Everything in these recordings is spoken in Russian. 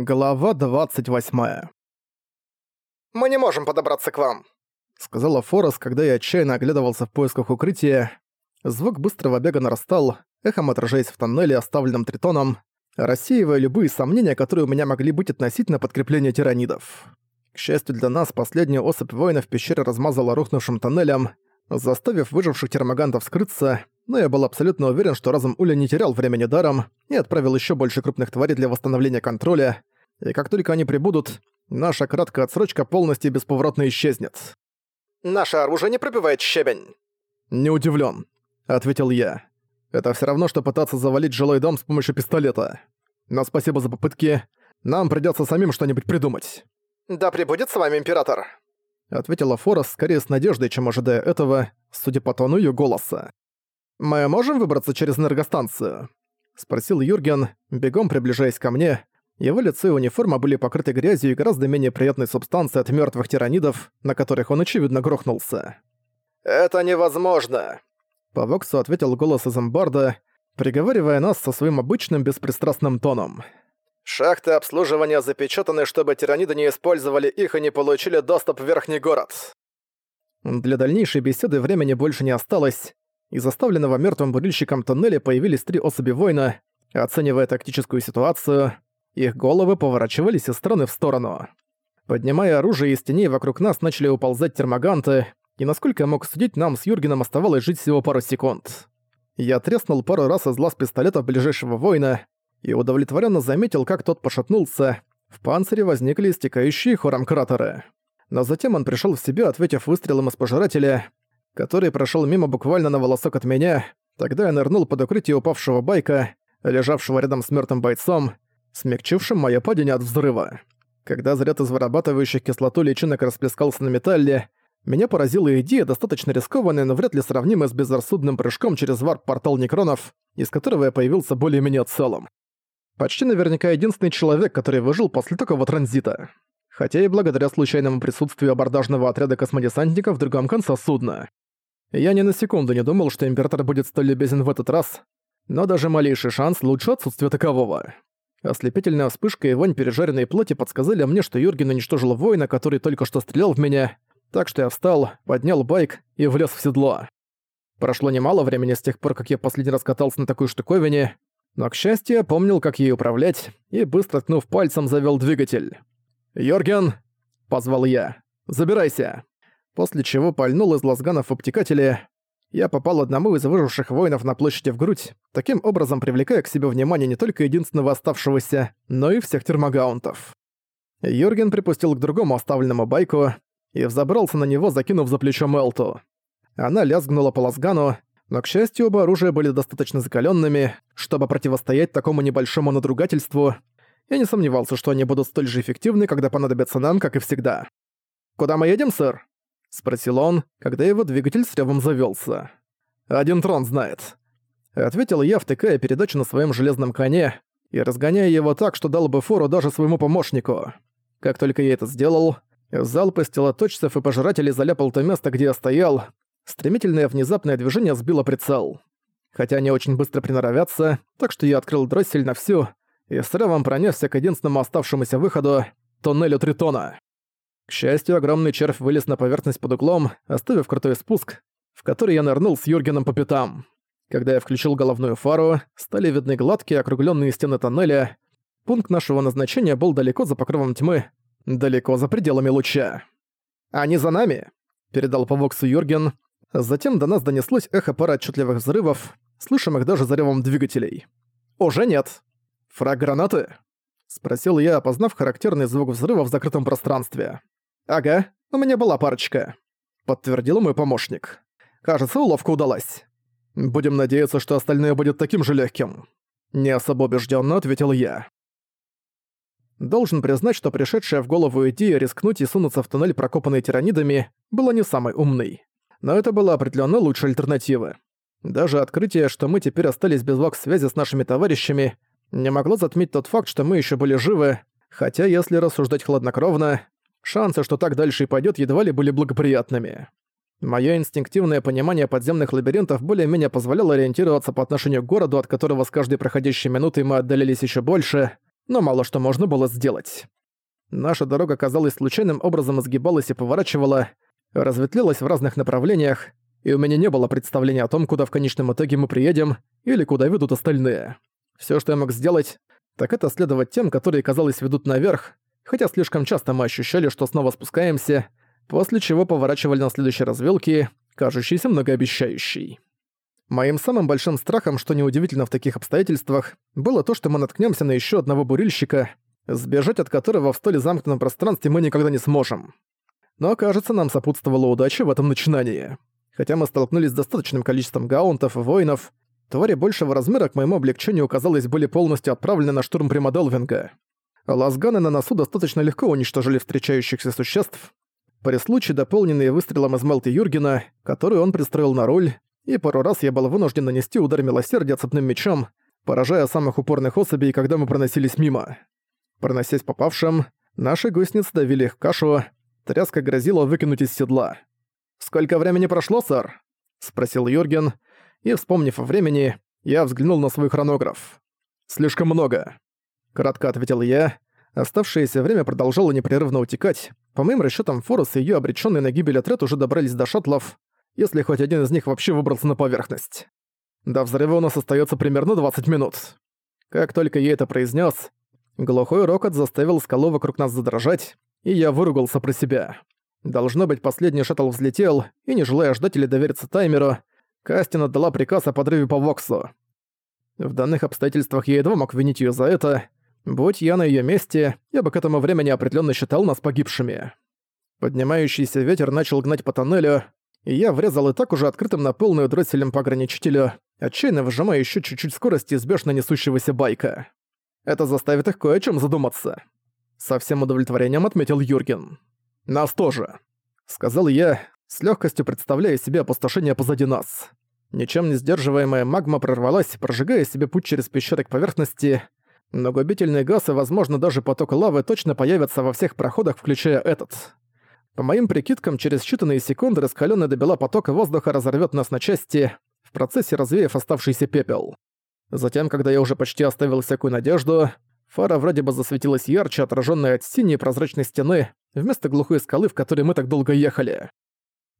Глава 28. «Мы не можем подобраться к вам», — сказала Форос, когда я отчаянно оглядывался в поисках укрытия. Звук быстрого бега нарастал, эхом отражаясь в тоннеле, оставленном тритоном, рассеивая любые сомнения, которые у меня могли быть относительно подкрепления тиранидов. К счастью для нас, последняя особь воина в пещере размазала рухнувшим тоннелем, заставив выживших термагантов скрыться, но я был абсолютно уверен, что разум Уля не терял времени даром и отправил еще больше крупных тварей для восстановления контроля, и как только они прибудут, наша краткая отсрочка полностью бесповоротно исчезнет. «Наше оружие не пробивает щебень!» «Не удивлен, ответил я. «Это все равно, что пытаться завалить жилой дом с помощью пистолета. Но спасибо за попытки. Нам придется самим что-нибудь придумать». «Да прибудет с вами Император!» Ответила Форос скорее с надеждой, чем ожидая этого, судя по тону ее голоса. «Мы можем выбраться через энергостанцию?» — спросил Юрген, бегом приближаясь ко мне. Его лицо и униформа были покрыты грязью и гораздо менее приятной субстанцией от мертвых тиранидов, на которых он, очевидно, грохнулся. «Это невозможно!» По Воксу ответил голос из амбарда, приговаривая нас со своим обычным беспристрастным тоном. «Шахты обслуживания запечатаны, чтобы тираниды не использовали их и не получили доступ в Верхний город». Для дальнейшей беседы времени больше не осталось, из оставленного мертвым бурильщиком тоннеля появились три особи воина, оценивая тактическую ситуацию, их головы поворачивались из стороны в сторону. Поднимая оружие из теней вокруг нас начали уползать термоганты, и насколько я мог судить, нам с Юргеном оставалось жить всего пару секунд. Я треснул пару раз из глаз пистолета ближайшего воина и удовлетворенно заметил, как тот пошатнулся, в панцире возникли истекающие хором кратеры. Но затем он пришел в себя, ответив выстрелом из пожирателя, который прошел мимо буквально на волосок от меня, тогда я нырнул под укрытие упавшего байка, лежавшего рядом с мертвым бойцом, смягчившим моё падение от взрыва. Когда заряд из вырабатывающих кислоту личинок расплескался на металле, меня поразила идея, достаточно рискованная, но вряд ли сравнимая с безрассудным прыжком через варп-портал некронов, из которого я появился более-менее целым. Почти наверняка единственный человек, который выжил после такого транзита. Хотя и благодаря случайному присутствию абордажного отряда космодесантников в другом конце судна. Я ни на секунду не думал, что Император будет столь любезен в этот раз, но даже малейший шанс лучше отсутствия такового. Ослепительная вспышка и вонь пережаренной плоти подсказали мне, что Юрген уничтожил воина, который только что стрелял в меня, так что я встал, поднял байк и влез в седло. Прошло немало времени с тех пор, как я последний раз катался на такой штуковине, но, к счастью, я помнил, как ей управлять, и, быстро ткнув пальцем, завёл двигатель. «Йорген!» — позвал я. «Забирайся!» После чего пальнул из лазганов в обтекателе. Я попал одному из выживших воинов на площади в грудь, таким образом привлекая к себе внимание не только единственного оставшегося, но и всех термогаунтов. Юрген припустил к другому оставленному байку и взобрался на него, закинув за плечо Мелту. Она лязгнула по лазгану, но, к счастью, оба оружия были достаточно закаленными, чтобы противостоять такому небольшому надругательству. Я не сомневался, что они будут столь же эффективны, когда понадобятся нам, как и всегда. «Куда мы едем, сэр?» — спросил он, когда его двигатель с ревом завёлся. «Один трон знает», — ответил я, втыкая передачу на своем железном коне и разгоняя его так, что дал бы фору даже своему помощнику. Как только я это сделал, залп из телоточцев и пожирателей заляпал то место, где я стоял. Стремительное внезапное движение сбило прицел. Хотя они очень быстро приноровятся, так что я открыл дроссель на всю и с ревом пронесся к единственному оставшемуся выходу — тоннелю Тритона. К счастью, огромный червь вылез на поверхность под углом, оставив крутой спуск, в который я нырнул с Юргеном по пятам. Когда я включил головную фару, стали видны гладкие округленные стены тоннеля. Пункт нашего назначения был далеко за покровом тьмы, далеко за пределами луча. «Они за нами!» — передал по Воксу Юрген. Затем до нас донеслось эхо пары отчетливых взрывов, слышимых даже за ревом двигателей. «Уже нет!» «Фраг гранаты?» — спросил я, опознав характерный звук взрыва в закрытом пространстве. «Ага, у меня была парочка», — подтвердил мой помощник. «Кажется, уловка удалась. Будем надеяться, что остальное будет таким же легким. Не особо убежденно ответил я. Должен признать, что пришедшая в голову идея рискнуть и сунуться в туннель, прокопанный тиранидами, была не самой умной. Но это была определенно лучшая альтернатива. Даже открытие, что мы теперь остались без вокс-связи с нашими товарищами, не могло затмить тот факт, что мы еще были живы, хотя, если рассуждать хладнокровно, Шансы, что так дальше и пойдет, едва ли были благоприятными. Моё инстинктивное понимание подземных лабиринтов более-менее позволяло ориентироваться по отношению к городу, от которого с каждой проходящей минутой мы отдалились ещё больше. но мало что можно было сделать. Наша дорога, казалось, случайным образом изгибалась и поворачивала, разветвлялась в разных направлениях, и у меня не было представления о том, куда в конечном итоге мы приедем или куда ведут остальные. Все, что я мог сделать, так это следовать тем, которые, казалось, ведут наверх, хотя слишком часто мы ощущали, что снова спускаемся, после чего поворачивали на следующей развилке, кажущейся многообещающей. Моим самым большим страхом, что неудивительно в таких обстоятельствах, было то, что мы наткнемся на еще одного бурильщика, сбежать от которого в столь замкнутом пространстве мы никогда не сможем. Но, кажется, нам сопутствовала удача в этом начинании. Хотя мы столкнулись с достаточным количеством гаунтов и воинов, твари большего размера к моему облегчению, казалось, были полностью отправлены на штурм Примадолвинга. Лазганы на носу достаточно легко уничтожили встречающихся существ, при случае дополненные выстрелом из Мелты Юргена, который он пристроил на руль, и пару раз я был вынужден нанести удар милосердия цепным мечом, поражая самых упорных особей, когда мы проносились мимо. Проносясь попавшим, наши гусеницы давили их кашу, тряска грозила выкинуть из седла. «Сколько времени прошло, сэр?» — спросил Юрген, и, вспомнив о времени, я взглянул на свой хронограф. «Слишком много», — кратко ответил я. Оставшееся время продолжало непрерывно утекать. По моим расчетам, Форус и ее обреченный на гибель отряд уже добрались до шаттлов, если хоть один из них вообще выбрался на поверхность. До взрыва у нас остается примерно 20 минут. Как только я это произнес, глухой рокот заставил скалу вокруг нас задрожать, и я выругался про себя. Должно быть, последний шаттл взлетел, и не желая ждать или довериться таймеру, Кастин отдала приказ о подрыве по Воксу. В данных обстоятельствах я едва мог винить ее за это. Будь я на ее месте, я бы к этому времени определенно считал нас погибшими. Поднимающийся ветер начал гнать по тоннелю, и я врезал и так уже открытым на полную дросселем по ограничителю, отчаянно выжимая еще чуть-чуть скорости из бешено несущегося байка. Это заставит их кое о чем задуматься. Со всем удовлетворением отметил Юрген. «Нас тоже», — сказал я, с легкостью представляя себе опустошение позади нас. Ничем не сдерживаемая магма прорвалась, прожигая себе путь через пещеры к поверхности, но губительный газ и, возможно, даже поток лавы точно появятся во всех проходах, включая этот. По моим прикидкам, через считанные секунды раскалённый до бела поток воздуха разорвёт нас на части, в процессе развеяв оставшийся пепел. Затем, когда я уже почти оставил всякую надежду, фара вроде бы засветилась ярче, отражённая от синей прозрачной стены, вместо глухой скалы, в которой мы так долго ехали.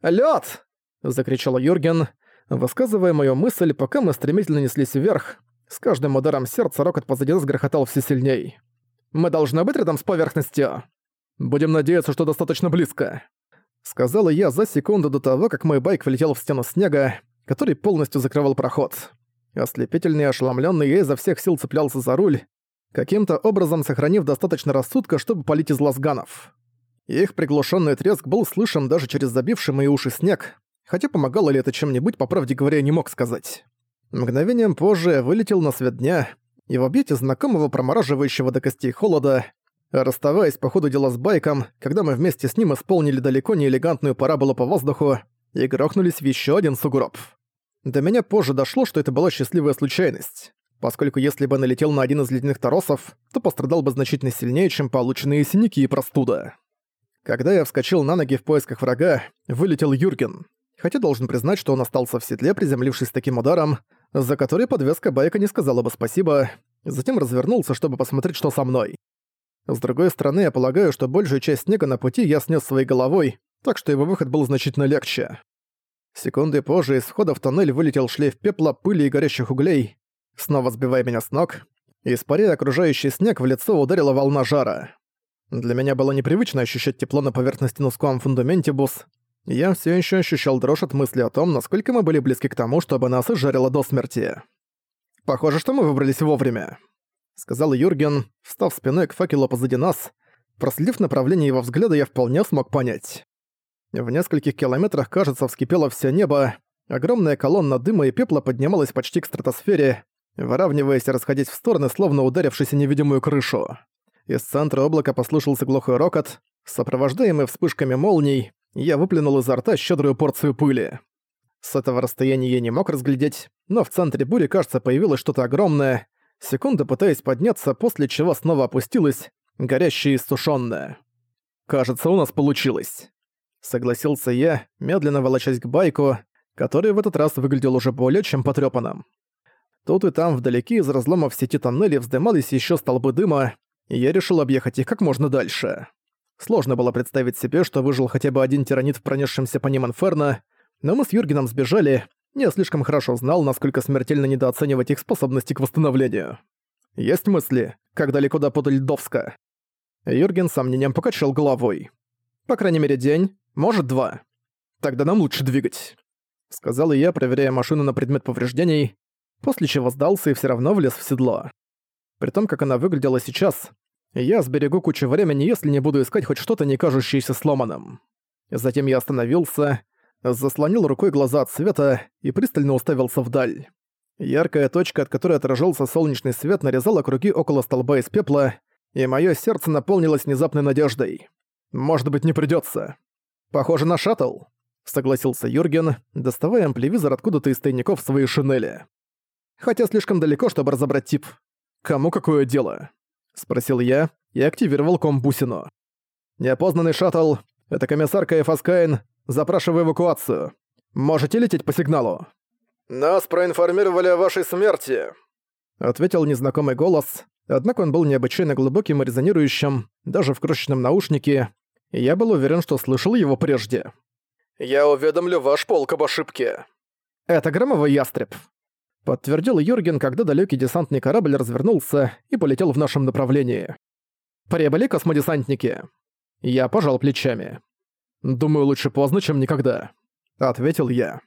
«Лёд!» — закричал Юрген, высказывая мою мысль, пока мы стремительно неслись вверх. С каждым ударом сердца рокот позади нас грохотал все сильней. «Мы должны быть рядом с поверхностью!» «Будем надеяться, что достаточно близко», — сказала я за секунду до того, как мой байк влетел в стену снега, который полностью закрывал проход. Ослепительный и ошеломлённый я изо всех сил цеплялся за руль, каким-то образом сохранив достаточно рассудка, чтобы полить из лазганов. Их приглушенный треск был слышен даже через забивший мои уши снег, хотя помогало ли это чем-нибудь, по правде говоря, не мог сказать. Мгновением позже я вылетел на свет дня, и в объятии знакомого промораживающего до костей холода, расставаясь по ходу дела с байком, когда мы вместе с ним исполнили далеко не элегантную параболу по воздуху и грохнулись в еще один сугроб. До меня позже дошло, что это была счастливая случайность, поскольку если бы налетел на один из ледяных торосов, то пострадал бы значительно сильнее, чем полученные синяки и простуда. Когда я вскочил на ноги в поисках врага, вылетел Юрген. Хотя должен признать, что он остался в седле, приземлившись таким ударом, за который подвеска байка не сказала бы спасибо, затем развернулся, чтобы посмотреть, что со мной. С другой стороны, я полагаю, что большую часть снега на пути я снес своей головой, так что его выход был значительно легче. Секунды позже из входа в тоннель вылетел шлейф пепла, пыли и горящих углей, снова сбивая меня с ног. Испаряя окружающий снег, в лицо ударила волна жара. Для меня было непривычно ощущать тепло на поверхности Нускуам Фундаментибус. Я все еще ощущал дрожь от мысли о том, насколько мы были близки к тому, чтобы нас изжарило до смерти. «Похоже, что мы выбрались вовремя», — сказал Юрген, встав спиной к факелу позади нас. Проследив направление его взгляда, я вполне смог понять. В нескольких километрах, кажется, вскипело все небо, огромная колонна дыма и пепла поднималась почти к стратосфере, выравниваясь и расходясь в стороны, словно ударившись о невидимую крышу. Из центра облака послышался глухой рокот. Сопровождаемый вспышками молний, я выплюнул изо рта щедрую порцию пыли. С этого расстояния я не мог разглядеть, но в центре бури, кажется, появилось что-то огромное. Секунда пытаясь подняться, после чего снова опустилась, горящее и сушённое. «Кажется, у нас получилось», — согласился я, медленно волочась к байку, который в этот раз выглядел уже более чем потрёпанным. Тут и там вдалеке из разломов сети тоннелей вздымались еще столбы дыма, и я решил объехать их как можно дальше. Сложно было представить себе, что выжил хотя бы один тиранит в пронесшемся по ним инферно, но мы с Юргеном сбежали, я слишком хорошо знал, насколько смертельно недооценивать их способности к восстановлению. Есть мысли, как далеко до Подольдовска? Юрген с сомнением покачал головой. По крайней мере день, может два. Тогда нам лучше двигать. Сказал я, проверяя машину на предмет повреждений, после чего сдался и все равно влез в седло. При том, как она выглядела сейчас, я сберегу кучу времени, если не буду искать хоть что-то, не кажущееся сломанным. Затем я остановился, заслонил рукой глаза от света и пристально уставился вдаль. Яркая точка, от которой отражался солнечный свет, нарезала круги около столба из пепла, и мое сердце наполнилось внезапной надеждой. Может быть, не придется. Похоже на шаттл, согласился Юрген, доставая ампливизор откуда-то из тайников своей шинели. Хотя слишком далеко, чтобы разобрать тип. Кому какое дело? Спросил я и активировал комбусину. Неопознанный шаттл — это комиссар Каефаскайн, запрашиваю эвакуацию. Можете лететь по сигналу. «Нас проинформировали о вашей смерти», — ответил незнакомый голос, однако он был необычайно глубоким и резонирующим, даже в крошечном наушнике, и я был уверен, что слышал его прежде. «Я уведомлю ваш полк об ошибке». «Это громовый ястреб», — подтвердил Юрген, когда далекий десантный корабль развернулся и полетел в нашем направлении. «Прибыли космодесантники». Я пожал плечами. «Думаю, лучше поздно, чем никогда», — ответил я.